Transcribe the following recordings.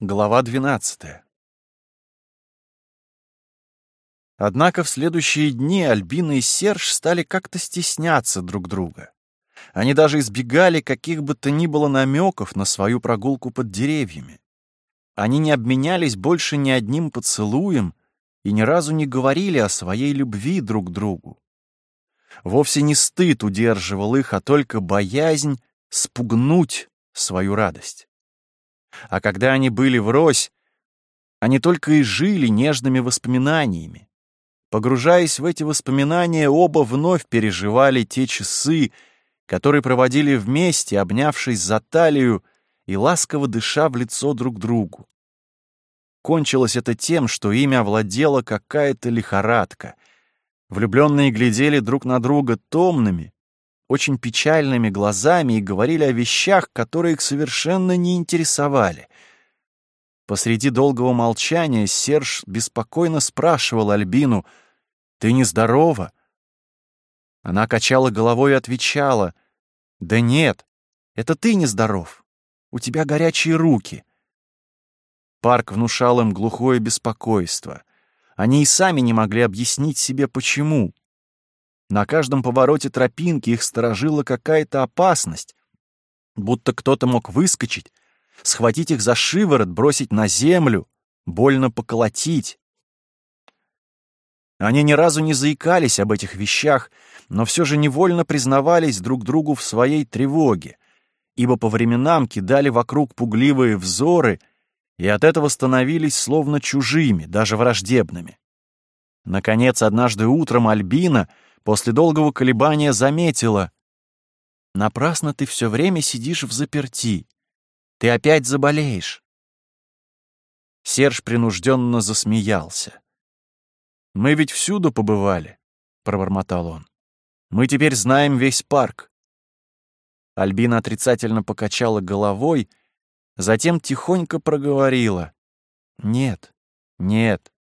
Глава 12. Однако в следующие дни Альбина и Серж стали как-то стесняться друг друга. Они даже избегали каких бы то ни было намеков на свою прогулку под деревьями. Они не обменялись больше ни одним поцелуем и ни разу не говорили о своей любви друг другу. Вовсе не стыд удерживал их, а только боязнь спугнуть свою радость. А когда они были врозь, они только и жили нежными воспоминаниями. Погружаясь в эти воспоминания, оба вновь переживали те часы, которые проводили вместе, обнявшись за талию и ласково дыша в лицо друг другу. Кончилось это тем, что имя овладела какая-то лихорадка. Влюбленные глядели друг на друга томными, очень печальными глазами и говорили о вещах, которые их совершенно не интересовали. Посреди долгого молчания Серж беспокойно спрашивал Альбину, «Ты нездорова?» Она качала головой и отвечала, «Да нет, это ты нездоров. У тебя горячие руки». Парк внушал им глухое беспокойство. Они и сами не могли объяснить себе, почему. На каждом повороте тропинки их сторожила какая-то опасность, будто кто-то мог выскочить, схватить их за шиворот, бросить на землю, больно поколотить. Они ни разу не заикались об этих вещах, но все же невольно признавались друг другу в своей тревоге, ибо по временам кидали вокруг пугливые взоры и от этого становились словно чужими, даже враждебными. Наконец, однажды утром Альбина — после долгого колебания заметила. «Напрасно ты все время сидишь в заперти. Ты опять заболеешь». Серж принужденно засмеялся. «Мы ведь всюду побывали», — пробормотал он. «Мы теперь знаем весь парк». Альбина отрицательно покачала головой, затем тихонько проговорила. «Нет, нет.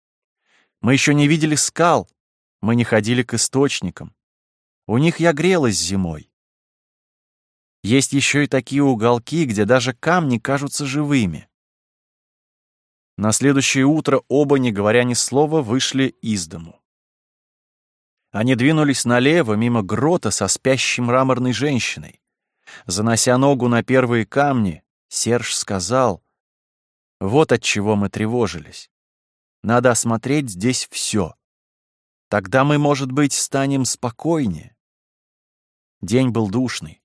Мы еще не видели скал, мы не ходили к источникам. У них я грелась зимой. Есть еще и такие уголки, где даже камни кажутся живыми. На следующее утро оба, не говоря ни слова, вышли из дому. Они двинулись налево, мимо грота со спящей мраморной женщиной. Занося ногу на первые камни, Серж сказал, «Вот от чего мы тревожились. Надо осмотреть здесь все. Тогда мы, может быть, станем спокойнее. День был душный.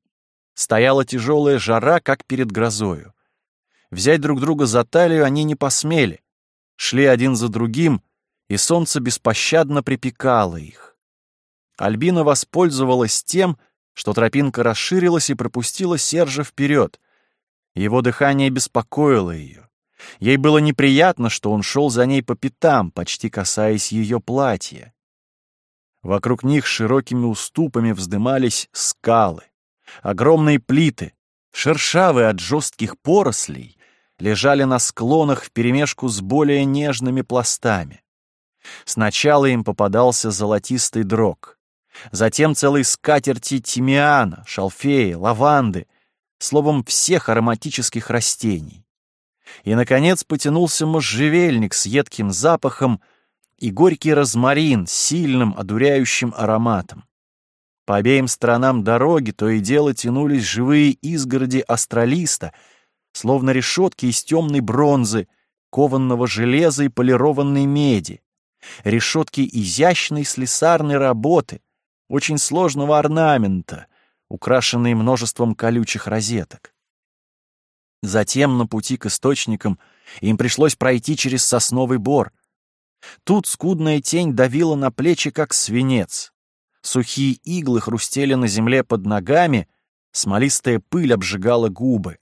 Стояла тяжелая жара, как перед грозою. Взять друг друга за талию они не посмели. Шли один за другим, и солнце беспощадно припекало их. Альбина воспользовалась тем, что тропинка расширилась и пропустила Сержа вперед. Его дыхание беспокоило ее. Ей было неприятно, что он шел за ней по пятам, почти касаясь ее платья. Вокруг них широкими уступами вздымались скалы. Огромные плиты, шершавые от жестких порослей, лежали на склонах вперемешку с более нежными пластами. Сначала им попадался золотистый дрог, затем целые скатерти тимиана, шалфея, лаванды, словом, всех ароматических растений. И, наконец, потянулся можжевельник с едким запахом, и горький розмарин с сильным одуряющим ароматом. По обеим сторонам дороги то и дело тянулись живые изгороди астралиста, словно решетки из темной бронзы, кованного железа и полированной меди, решетки изящной слесарной работы, очень сложного орнамента, украшенные множеством колючих розеток. Затем на пути к источникам им пришлось пройти через сосновый бор — Тут скудная тень давила на плечи, как свинец. Сухие иглы хрустели на земле под ногами, смолистая пыль обжигала губы.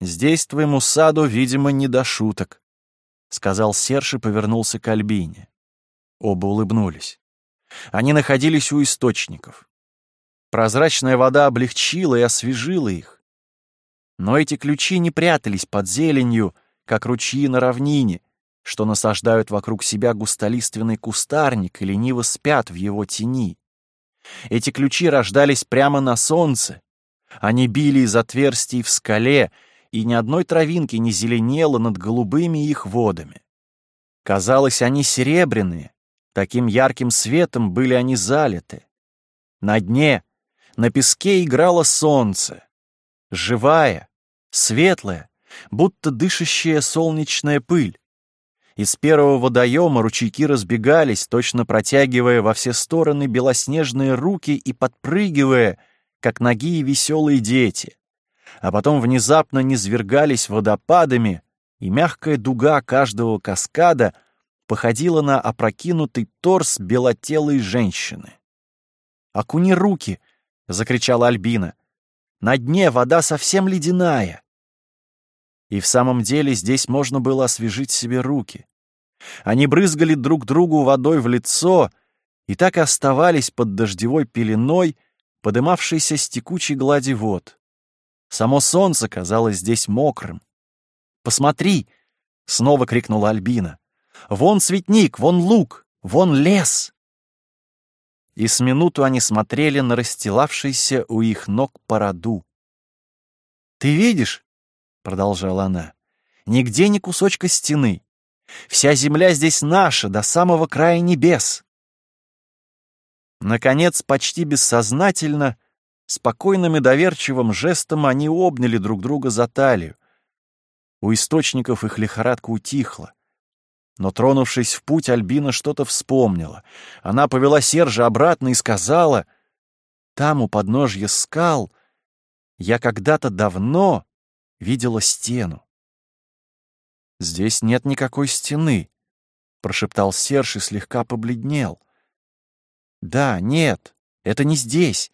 «Здесь твоему саду, видимо, не до шуток», — сказал Серж и повернулся к Альбине. Оба улыбнулись. Они находились у источников. Прозрачная вода облегчила и освежила их. Но эти ключи не прятались под зеленью, как ручьи на равнине, что насаждают вокруг себя густолиственный кустарник и лениво спят в его тени. Эти ключи рождались прямо на солнце. Они били из отверстий в скале и ни одной травинки не зеленело над голубыми их водами. Казалось, они серебряные, таким ярким светом были они залиты. На дне, на песке играло солнце, живая, светлая, будто дышащая солнечная пыль. Из первого водоема ручейки разбегались, точно протягивая во все стороны белоснежные руки и подпрыгивая, как ноги и веселые дети. А потом внезапно низвергались водопадами, и мягкая дуга каждого каскада походила на опрокинутый торс белотелой женщины. «Окуни руки!» — закричала Альбина. «На дне вода совсем ледяная!» И в самом деле здесь можно было освежить себе руки. Они брызгали друг другу водой в лицо и так и оставались под дождевой пеленой, подымавшейся с текучей глади вод. Само солнце казалось здесь мокрым. «Посмотри!» — снова крикнула Альбина. «Вон цветник, вон луг, вон лес!» И с минуту они смотрели на расстилавшийся у их ног породу. «Ты видишь?» продолжала она, — «нигде ни кусочка стены. Вся земля здесь наша, до самого края небес». Наконец, почти бессознательно, спокойным и доверчивым жестом они обняли друг друга за талию. У источников их лихорадка утихла. Но, тронувшись в путь, Альбина что-то вспомнила. Она повела Сержа обратно и сказала, «Там, у подножья скал, я когда-то давно видела стену. «Здесь нет никакой стены», — прошептал Серж и слегка побледнел. «Да, нет, это не здесь.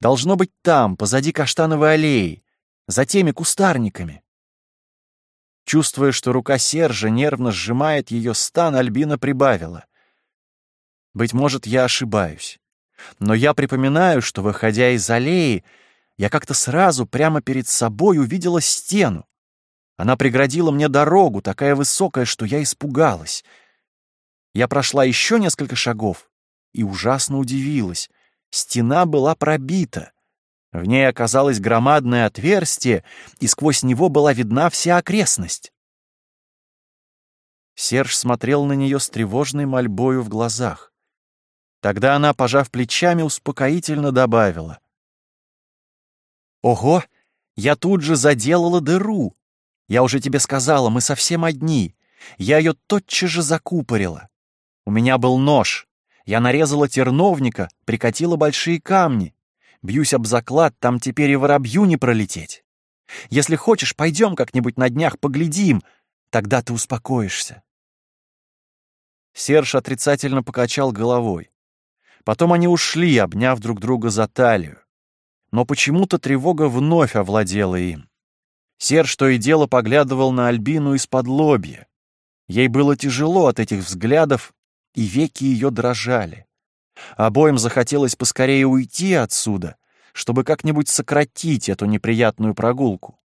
Должно быть там, позади каштановой аллеи, за теми кустарниками». Чувствуя, что рука Сержа нервно сжимает ее стан, Альбина прибавила. «Быть может, я ошибаюсь. Но я припоминаю, что, выходя из аллеи, я как-то сразу прямо перед собой увидела стену. Она преградила мне дорогу, такая высокая, что я испугалась. Я прошла еще несколько шагов и ужасно удивилась. Стена была пробита. В ней оказалось громадное отверстие, и сквозь него была видна вся окрестность. Серж смотрел на нее с тревожной мольбою в глазах. Тогда она, пожав плечами, успокоительно добавила. Ого, я тут же заделала дыру. Я уже тебе сказала, мы совсем одни. Я ее тотчас же закупорила. У меня был нож. Я нарезала терновника, прикатила большие камни. Бьюсь об заклад, там теперь и воробью не пролететь. Если хочешь, пойдем как-нибудь на днях поглядим, тогда ты успокоишься. Серж отрицательно покачал головой. Потом они ушли, обняв друг друга за талию но почему-то тревога вновь овладела им. Серж то и дело поглядывал на Альбину из-под лобья. Ей было тяжело от этих взглядов, и веки ее дрожали. Обоим захотелось поскорее уйти отсюда, чтобы как-нибудь сократить эту неприятную прогулку.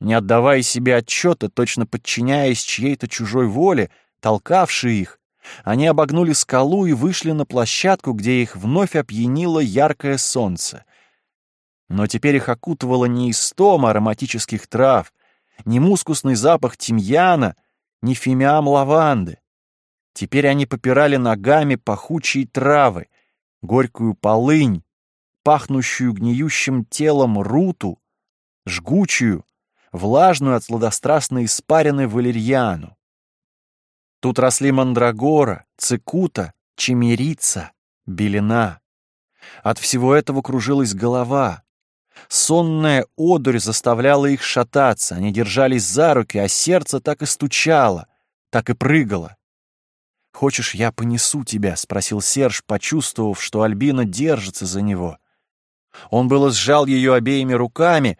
Не отдавая себе отчета, точно подчиняясь чьей-то чужой воле, толкавшей их, они обогнули скалу и вышли на площадку, где их вновь опьянило яркое солнце. Но теперь их окутывало не истома ароматических трав, не мускусный запах тимьяна, не фимиам лаванды. Теперь они попирали ногами пахучие травы, горькую полынь, пахнущую гниющим телом руту, жгучую, влажную от сладострастной испарины валерьяну. Тут росли мандрагора, цикута, чемерица, белина. От всего этого кружилась голова, Сонная одурь заставляла их шататься, они держались за руки, а сердце так и стучало, так и прыгало. «Хочешь, я понесу тебя?» — спросил Серж, почувствовав, что Альбина держится за него. Он было сжал ее обеими руками,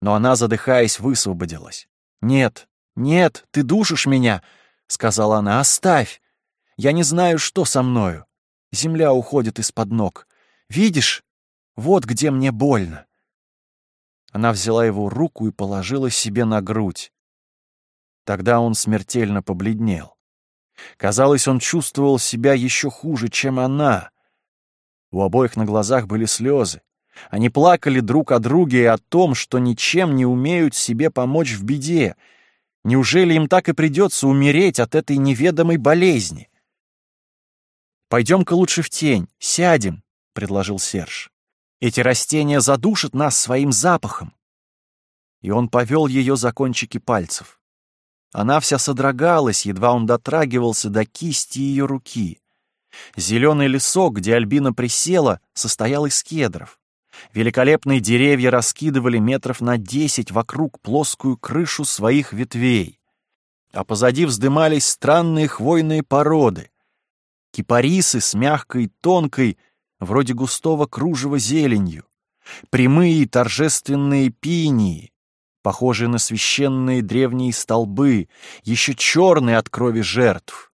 но она, задыхаясь, высвободилась. «Нет, нет, ты душишь меня!» — сказала она. «Оставь! Я не знаю, что со мною. Земля уходит из-под ног. Видишь? Вот где мне больно. Она взяла его руку и положила себе на грудь. Тогда он смертельно побледнел. Казалось, он чувствовал себя еще хуже, чем она. У обоих на глазах были слезы. Они плакали друг о друге и о том, что ничем не умеют себе помочь в беде. Неужели им так и придется умереть от этой неведомой болезни? «Пойдем-ка лучше в тень, сядем», — предложил Серж. «Эти растения задушат нас своим запахом». И он повел ее за кончики пальцев. Она вся содрогалась, едва он дотрагивался до кисти ее руки. Зеленый лесок, где Альбина присела, состоял из кедров. Великолепные деревья раскидывали метров на десять вокруг плоскую крышу своих ветвей. А позади вздымались странные хвойные породы. Кипарисы с мягкой, тонкой, вроде густого кружева зеленью. Прямые торжественные пинии, похожие на священные древние столбы, еще черные от крови жертв.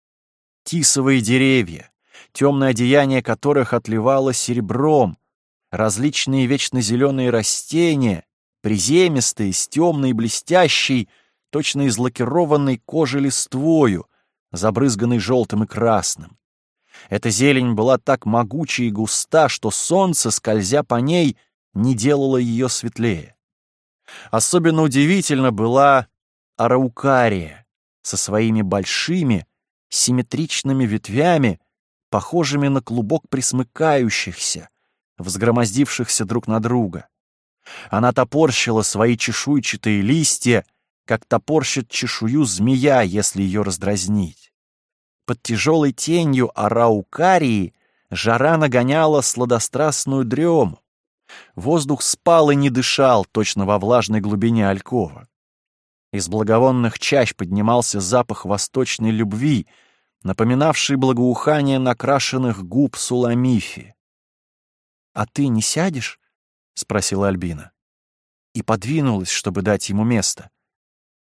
Тисовые деревья, темное одеяние которых отливало серебром, различные вечно зеленые растения, приземистые, с темной блестящей, точно из лакированной кожи листвою, забрызганной желтым и красным. Эта зелень была так могуча и густа, что солнце, скользя по ней, не делало ее светлее. Особенно удивительно была араукария со своими большими, симметричными ветвями, похожими на клубок присмыкающихся, взгромоздившихся друг на друга. Она топорщила свои чешуйчатые листья, как топорщит чешую змея, если ее раздразнить. Под тяжелой тенью араукарии жара нагоняла сладострастную дрему. Воздух спал и не дышал, точно во влажной глубине алькова. Из благовонных чащ поднимался запах восточной любви, напоминавший благоухание накрашенных губ Суламифи. «А ты не сядешь?» — спросила Альбина. И подвинулась, чтобы дать ему место.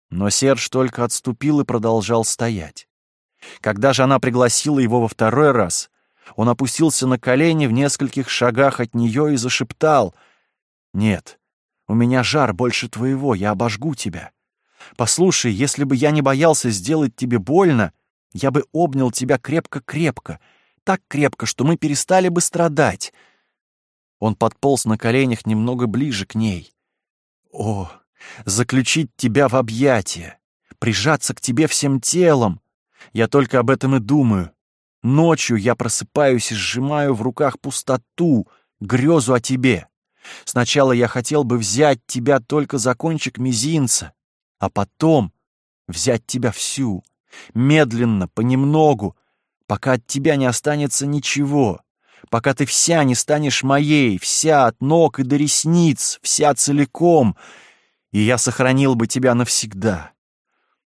Но Серж только отступил и продолжал стоять. Когда же она пригласила его во второй раз, он опустился на колени в нескольких шагах от нее и зашептал «Нет, у меня жар больше твоего, я обожгу тебя. Послушай, если бы я не боялся сделать тебе больно, я бы обнял тебя крепко-крепко, так крепко, что мы перестали бы страдать. Он подполз на коленях немного ближе к ней. О, заключить тебя в объятия, прижаться к тебе всем телом. Я только об этом и думаю. Ночью я просыпаюсь и сжимаю в руках пустоту, грезу о тебе. Сначала я хотел бы взять тебя только за кончик мизинца, а потом взять тебя всю, медленно, понемногу, пока от тебя не останется ничего, пока ты вся не станешь моей, вся от ног и до ресниц, вся целиком, и я сохранил бы тебя навсегда.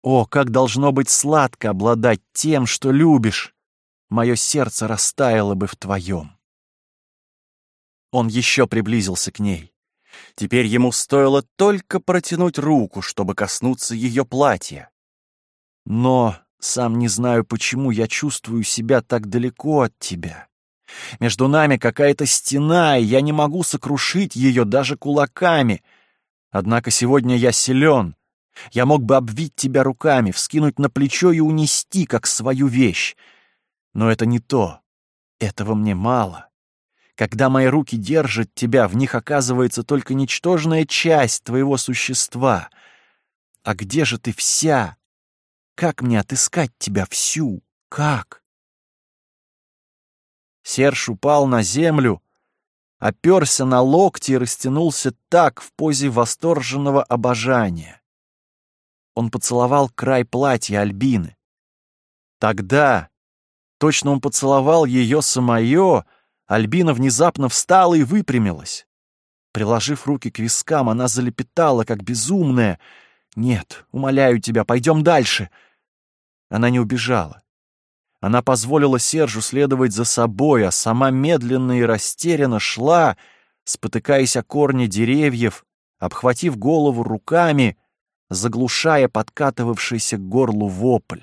О, как должно быть сладко обладать тем, что любишь! Мое сердце растаяло бы в твоем. Он еще приблизился к ней. Теперь ему стоило только протянуть руку, чтобы коснуться ее платья. Но сам не знаю, почему я чувствую себя так далеко от тебя. Между нами какая-то стена, и я не могу сокрушить ее даже кулаками. Однако сегодня я силен. Я мог бы обвить тебя руками, вскинуть на плечо и унести, как свою вещь. Но это не то. Этого мне мало. Когда мои руки держат тебя, в них оказывается только ничтожная часть твоего существа. А где же ты вся? Как мне отыскать тебя всю? Как? Серж упал на землю, оперся на локти и растянулся так в позе восторженного обожания. Он поцеловал край платья Альбины. Тогда, точно он поцеловал ее самое, Альбина внезапно встала и выпрямилась. Приложив руки к вискам, она залепетала, как безумная. «Нет, умоляю тебя, пойдем дальше!» Она не убежала. Она позволила Сержу следовать за собой, а сама медленно и растерянно шла, спотыкаясь о корни деревьев, обхватив голову руками, заглушая подкатывавшийся к горлу вопль.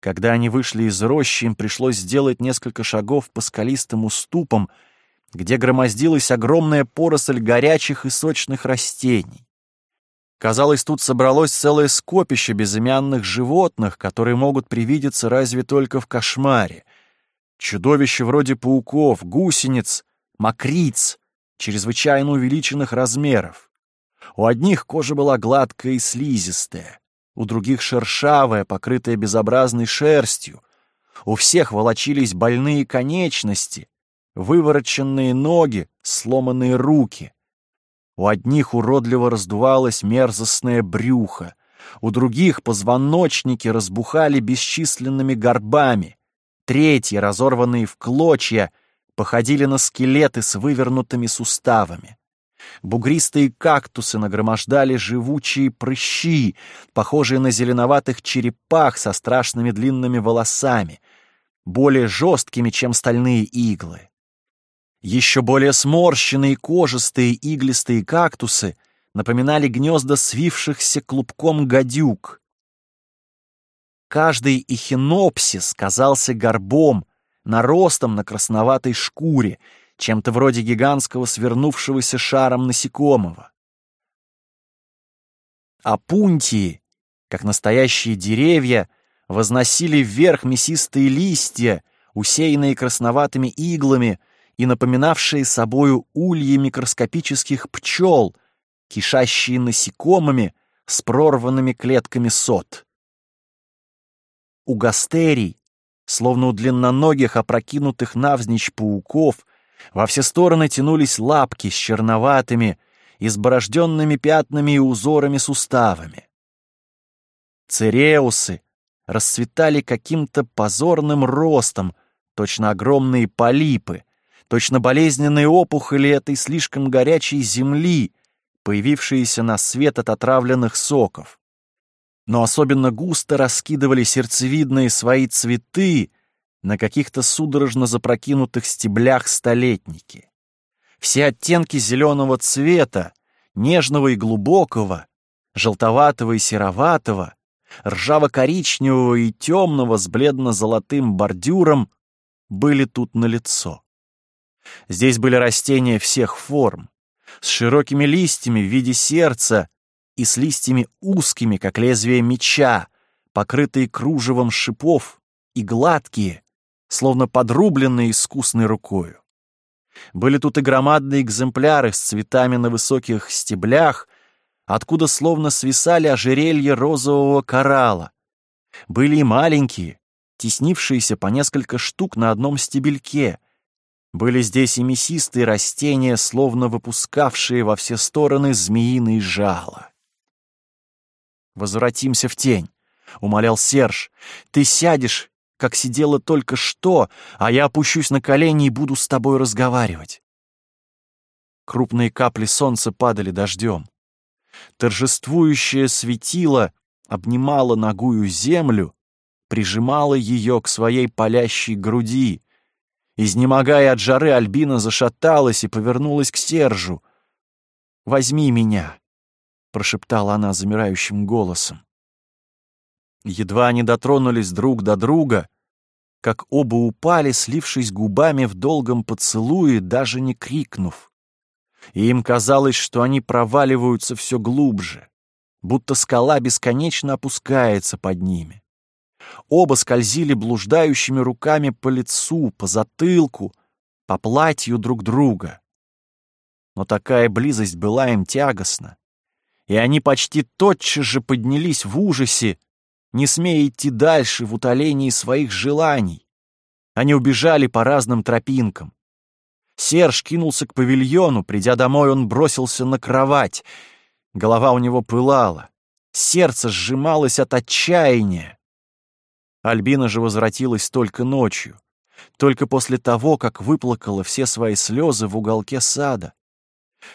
Когда они вышли из рощи, им пришлось сделать несколько шагов по скалистым уступам, где громоздилась огромная поросль горячих и сочных растений. Казалось, тут собралось целое скопище безымянных животных, которые могут привидеться разве только в кошмаре. Чудовища вроде пауков, гусениц, мокриц, чрезвычайно увеличенных размеров. У одних кожа была гладкая и слизистая, у других шершавая, покрытая безобразной шерстью. У всех волочились больные конечности, вывороченные ноги, сломанные руки. У одних уродливо раздувалось мерзостное брюхо, у других позвоночники разбухали бесчисленными горбами, третьи, разорванные в клочья, походили на скелеты с вывернутыми суставами. Бугристые кактусы нагромождали живучие прыщи, похожие на зеленоватых черепах со страшными длинными волосами, более жесткими, чем стальные иглы. Еще более сморщенные кожистые иглистые кактусы напоминали гнезда свившихся клубком гадюк. Каждый эхинопсис казался горбом, наростом на красноватой шкуре, чем-то вроде гигантского свернувшегося шаром насекомого. А пунтии, как настоящие деревья, возносили вверх мясистые листья, усеянные красноватыми иглами и напоминавшие собою ульи микроскопических пчел, кишащие насекомыми с прорванными клетками сот. У гастерий, словно у длинноногих опрокинутых навзничь пауков, во все стороны тянулись лапки с черноватыми, изборожденными пятнами и узорами суставами. Цереусы расцветали каким-то позорным ростом, точно огромные полипы, точно болезненные опухоли этой слишком горячей земли, появившиеся на свет от отравленных соков. Но особенно густо раскидывали сердцевидные свои цветы, на каких-то судорожно запрокинутых стеблях столетники. Все оттенки зеленого цвета, нежного и глубокого, желтоватого и сероватого, ржаво-коричневого и темного с бледно-золотым бордюром были тут налицо. Здесь были растения всех форм, с широкими листьями в виде сердца и с листьями узкими, как лезвие меча, покрытые кружевом шипов и гладкие, словно подрубленные искусной рукою. Были тут и громадные экземпляры с цветами на высоких стеблях, откуда словно свисали ожерелья розового коралла. Были и маленькие, теснившиеся по несколько штук на одном стебельке. Были здесь и мясистые растения, словно выпускавшие во все стороны змеиные жало. «Возвратимся в тень», — умолял Серж. «Ты сядешь как сидела только что, а я опущусь на колени и буду с тобой разговаривать. Крупные капли солнца падали дождем. Торжествующее светило обнимало ногую землю, прижимало ее к своей палящей груди. Изнемогая от жары, Альбина зашаталась и повернулась к Сержу. «Возьми меня», — прошептала она замирающим голосом. Едва они дотронулись друг до друга, как оба упали, слившись губами в долгом поцелуе, даже не крикнув. И им казалось, что они проваливаются все глубже, будто скала бесконечно опускается под ними. Оба скользили блуждающими руками по лицу, по затылку, по платью друг друга. Но такая близость была им тягостна, и они почти тотчас же поднялись в ужасе, не смея идти дальше в утолении своих желаний. Они убежали по разным тропинкам. Серж кинулся к павильону, придя домой, он бросился на кровать. Голова у него пылала, сердце сжималось от отчаяния. Альбина же возвратилась только ночью, только после того, как выплакала все свои слезы в уголке сада.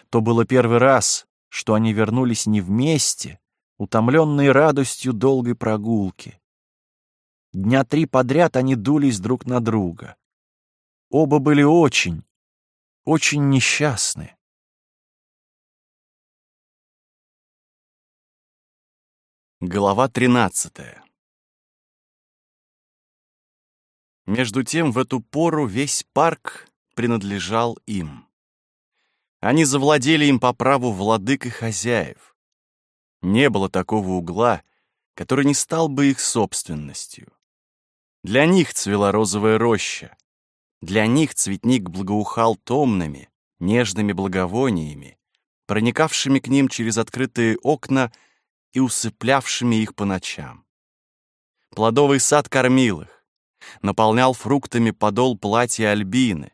То было первый раз, что они вернулись не вместе, утомленные радостью долгой прогулки. Дня три подряд они дулись друг на друга. Оба были очень, очень несчастны. Глава тринадцатая Между тем, в эту пору весь парк принадлежал им. Они завладели им по праву владык и хозяев. Не было такого угла, который не стал бы их собственностью. Для них цвела розовая роща. Для них цветник благоухал томными, нежными благовониями, проникавшими к ним через открытые окна и усыплявшими их по ночам. Плодовый сад кормил их, наполнял фруктами подол платья Альбины,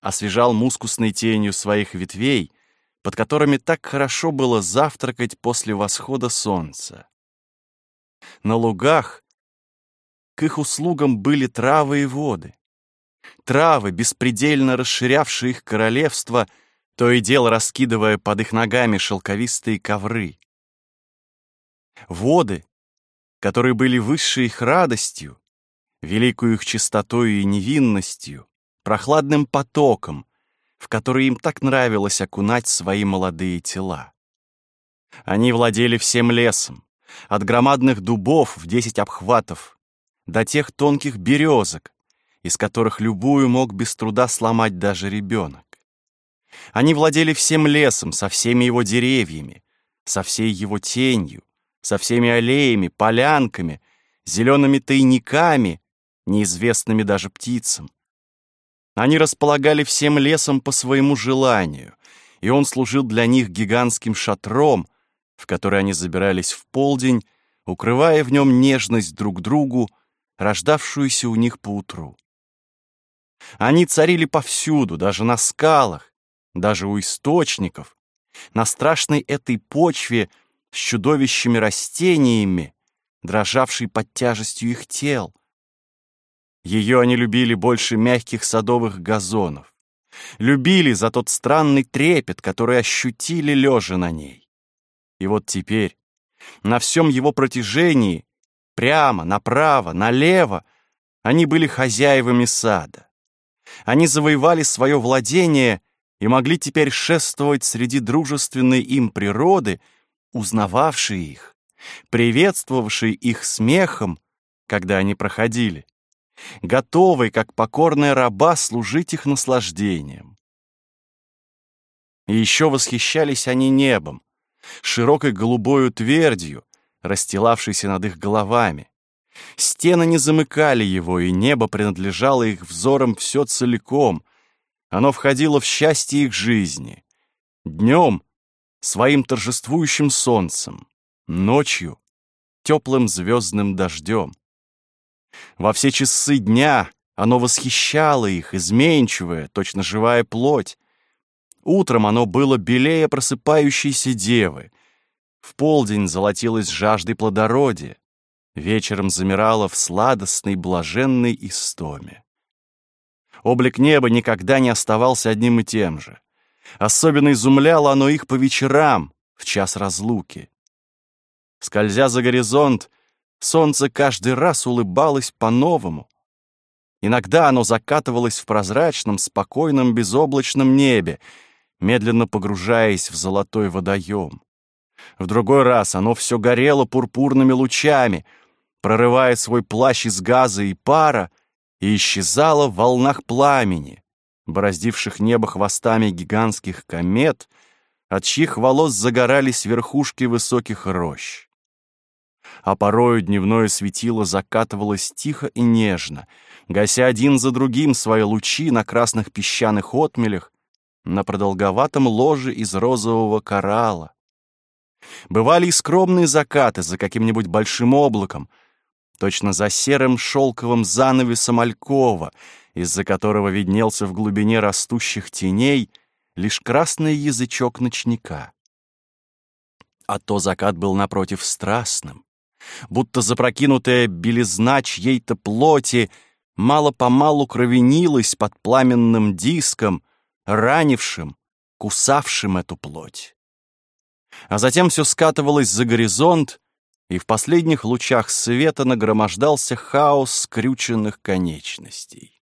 освежал мускусной тенью своих ветвей, под которыми так хорошо было завтракать после восхода солнца. На лугах к их услугам были травы и воды. Травы, беспредельно расширявшие их королевство, то и дело раскидывая под их ногами шелковистые ковры. Воды, которые были высшей их радостью, великую их чистотою и невинностью, прохладным потоком, в который им так нравилось окунать свои молодые тела. Они владели всем лесом, от громадных дубов в десять обхватов до тех тонких березок, из которых любую мог без труда сломать даже ребенок. Они владели всем лесом, со всеми его деревьями, со всей его тенью, со всеми аллеями, полянками, зелеными тайниками, неизвестными даже птицам. Они располагали всем лесом по своему желанию, и он служил для них гигантским шатром, в который они забирались в полдень, укрывая в нем нежность друг другу, рождавшуюся у них поутру. Они царили повсюду, даже на скалах, даже у источников, на страшной этой почве с чудовищами растениями, дрожавшей под тяжестью их тел. Ее они любили больше мягких садовых газонов. Любили за тот странный трепет, который ощутили лежа на ней. И вот теперь, на всем его протяжении, прямо, направо, налево, они были хозяевами сада. Они завоевали свое владение и могли теперь шествовать среди дружественной им природы, узнававшей их, приветствовавшей их смехом, когда они проходили, готовой, как покорная раба, служить их наслаждением. И еще восхищались они небом, широкой голубою твердью, расстилавшейся над их головами, Стены не замыкали его, и небо принадлежало их взорам все целиком. Оно входило в счастье их жизни. Днем — своим торжествующим солнцем, ночью — теплым звездным дождем. Во все часы дня оно восхищало их, изменчивое, точно живая плоть. Утром оно было белее просыпающейся девы. В полдень золотилось жаждой плодородия вечером замирала в сладостной, блаженной истоме. Облик неба никогда не оставался одним и тем же. Особенно изумляло оно их по вечерам, в час разлуки. Скользя за горизонт, солнце каждый раз улыбалось по-новому. Иногда оно закатывалось в прозрачном, спокойном, безоблачном небе, медленно погружаясь в золотой водоем. В другой раз оно все горело пурпурными лучами — прорывая свой плащ из газа и пара, и исчезала в волнах пламени, бороздивших небо хвостами гигантских комет, от чьих волос загорались верхушки высоких рощ. А порою дневное светило закатывалось тихо и нежно, гася один за другим свои лучи на красных песчаных отмелях, на продолговатом ложе из розового коралла. Бывали и скромные закаты за каким-нибудь большим облаком — точно за серым шелковым занавесом алькова, из-за которого виднелся в глубине растущих теней лишь красный язычок ночника. А то закат был напротив страстным, будто запрокинутая белизна чьей-то плоти мало-помалу кровенилась под пламенным диском, ранившим, кусавшим эту плоть. А затем все скатывалось за горизонт, и в последних лучах света нагромождался хаос скрюченных конечностей.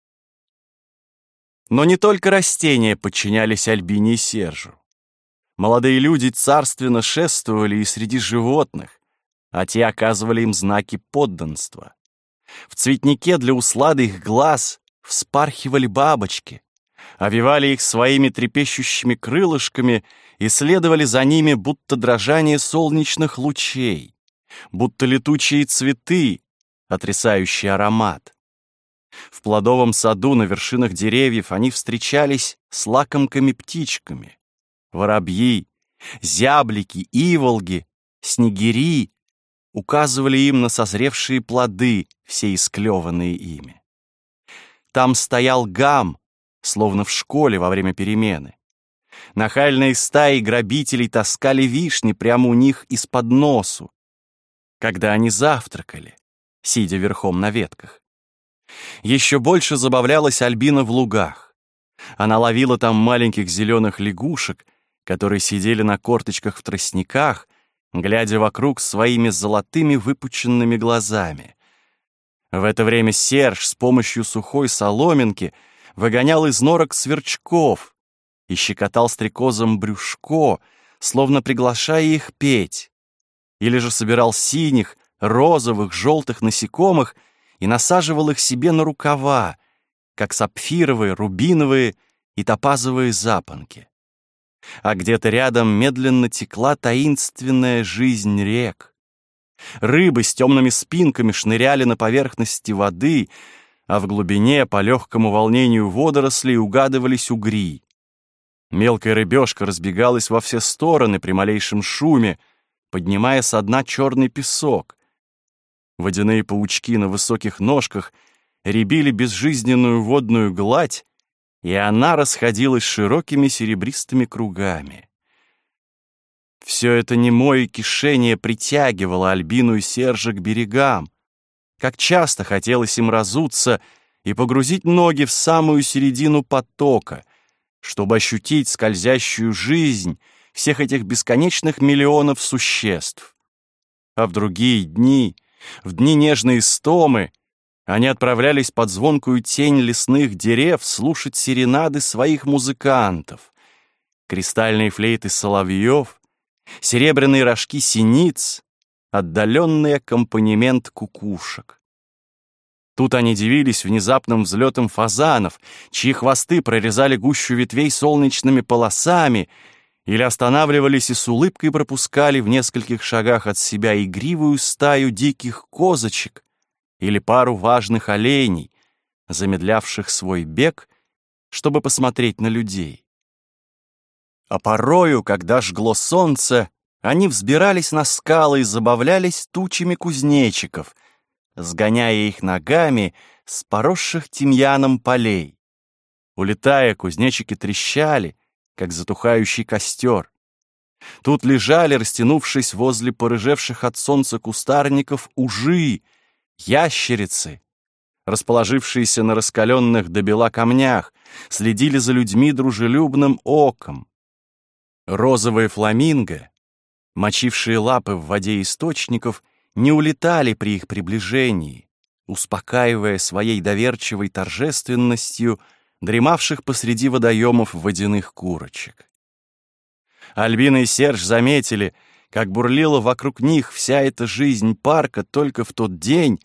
Но не только растения подчинялись Альбине и Сержу. Молодые люди царственно шествовали и среди животных, а те оказывали им знаки подданства. В цветнике для услады их глаз вспархивали бабочки, овивали их своими трепещущими крылышками и следовали за ними, будто дрожание солнечных лучей будто летучие цветы, отрисающие аромат. В плодовом саду на вершинах деревьев они встречались с лакомками-птичками. Воробьи, зяблики, иволги, снегири указывали им на созревшие плоды, все исклеванные ими. Там стоял гам, словно в школе во время перемены. Нахальные стаи грабителей таскали вишни прямо у них из-под носу, когда они завтракали, сидя верхом на ветках. Еще больше забавлялась Альбина в лугах. Она ловила там маленьких зеленых лягушек, которые сидели на корточках в тростниках, глядя вокруг своими золотыми выпученными глазами. В это время Серж с помощью сухой соломинки выгонял из норок сверчков и щекотал стрекозом брюшко, словно приглашая их петь. Или же собирал синих, розовых, желтых насекомых и насаживал их себе на рукава, как сапфировые, рубиновые и топазовые запонки. А где-то рядом медленно текла таинственная жизнь рек. Рыбы с темными спинками шныряли на поверхности воды, а в глубине по легкому волнению водорослей угадывались угри. Мелкая рыбешка разбегалась во все стороны при малейшем шуме, поднимая со дна черный песок. Водяные паучки на высоких ножках рябили безжизненную водную гладь, и она расходилась широкими серебристыми кругами. Все это немое кишение притягивало Альбину и Сержа к берегам. Как часто хотелось им разуться и погрузить ноги в самую середину потока, чтобы ощутить скользящую жизнь всех этих бесконечных миллионов существ. А в другие дни, в дни нежной стомы, они отправлялись под звонкую тень лесных дерев слушать серенады своих музыкантов, кристальные флейты соловьев, серебряные рожки синиц, отдаленный аккомпанемент кукушек. Тут они дивились внезапным взлетом фазанов, чьи хвосты прорезали гущу ветвей солнечными полосами, или останавливались и с улыбкой пропускали в нескольких шагах от себя игривую стаю диких козочек, или пару важных оленей, замедлявших свой бег, чтобы посмотреть на людей. А порою, когда жгло солнце, они взбирались на скалы и забавлялись тучами кузнечиков, сгоняя их ногами с поросших тимьяном полей. Улетая, кузнечики трещали, как затухающий костер. Тут лежали, растянувшись возле порыжевших от солнца кустарников, ужи — ящерицы, расположившиеся на раскаленных до бела камнях, следили за людьми дружелюбным оком. Розовые фламинго, мочившие лапы в воде источников, не улетали при их приближении, успокаивая своей доверчивой торжественностью дремавших посреди водоемов водяных курочек. Альбина и Серж заметили, как бурлила вокруг них вся эта жизнь парка только в тот день,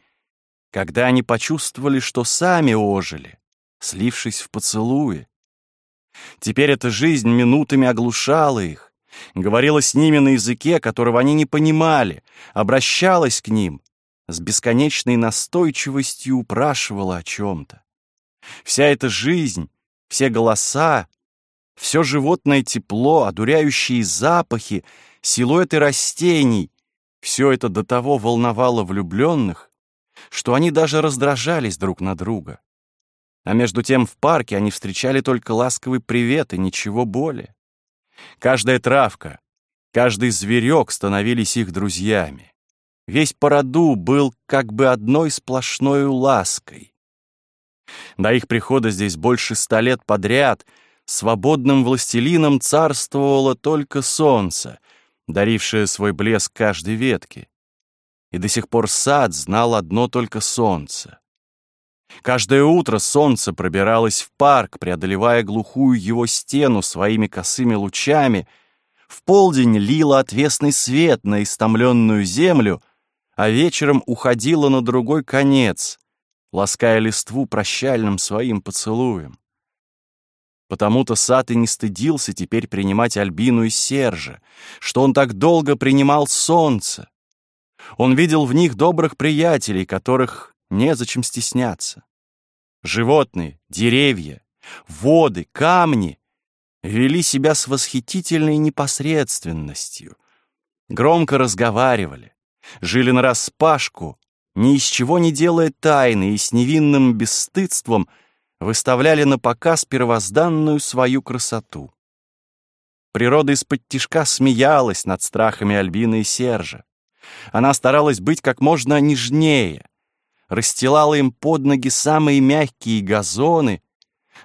когда они почувствовали, что сами ожили, слившись в поцелуи. Теперь эта жизнь минутами оглушала их, говорила с ними на языке, которого они не понимали, обращалась к ним, с бесконечной настойчивостью упрашивала о чем-то. Вся эта жизнь, все голоса, все животное тепло, одуряющие запахи, силуэты растений — все это до того волновало влюбленных, что они даже раздражались друг на друга. А между тем в парке они встречали только ласковый привет и ничего более. Каждая травка, каждый зверек становились их друзьями. Весь породу был как бы одной сплошной лаской. До их прихода здесь больше ста лет подряд свободным властелином царствовало только солнце, дарившее свой блеск каждой ветке и до сих пор сад знал одно только солнце. Каждое утро солнце пробиралось в парк, преодолевая глухую его стену своими косыми лучами, в полдень лило отвесный свет на истомленную землю, а вечером уходило на другой конец, лаская листву прощальным своим поцелуем. Потому-то сад и не стыдился теперь принимать Альбину и Сержа, что он так долго принимал солнце, он видел в них добрых приятелей, которых незачем стесняться. Животные, деревья, воды, камни вели себя с восхитительной непосредственностью, громко разговаривали, жили нараспашку, ни из чего не делая тайны и с невинным бесстыдством выставляли на показ первозданную свою красоту. Природа из-под тишка смеялась над страхами Альбины и Сержа. Она старалась быть как можно нежнее, расстилала им под ноги самые мягкие газоны,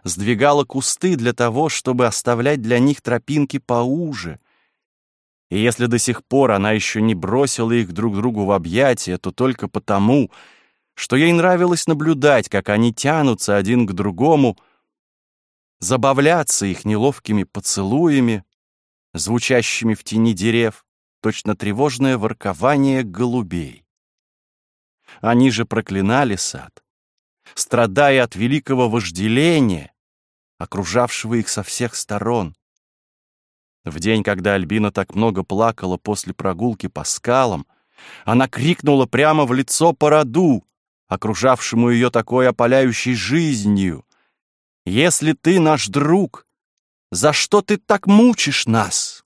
сдвигала кусты для того, чтобы оставлять для них тропинки поуже. И если до сих пор она еще не бросила их друг другу в объятия, то только потому, что ей нравилось наблюдать, как они тянутся один к другому, забавляться их неловкими поцелуями, звучащими в тени дерев, точно тревожное воркование голубей. Они же проклинали сад, страдая от великого вожделения, окружавшего их со всех сторон. В день, когда Альбина так много плакала после прогулки по скалам, она крикнула прямо в лицо породу, окружавшему ее такой опаляющей жизнью. «Если ты наш друг, за что ты так мучишь нас?»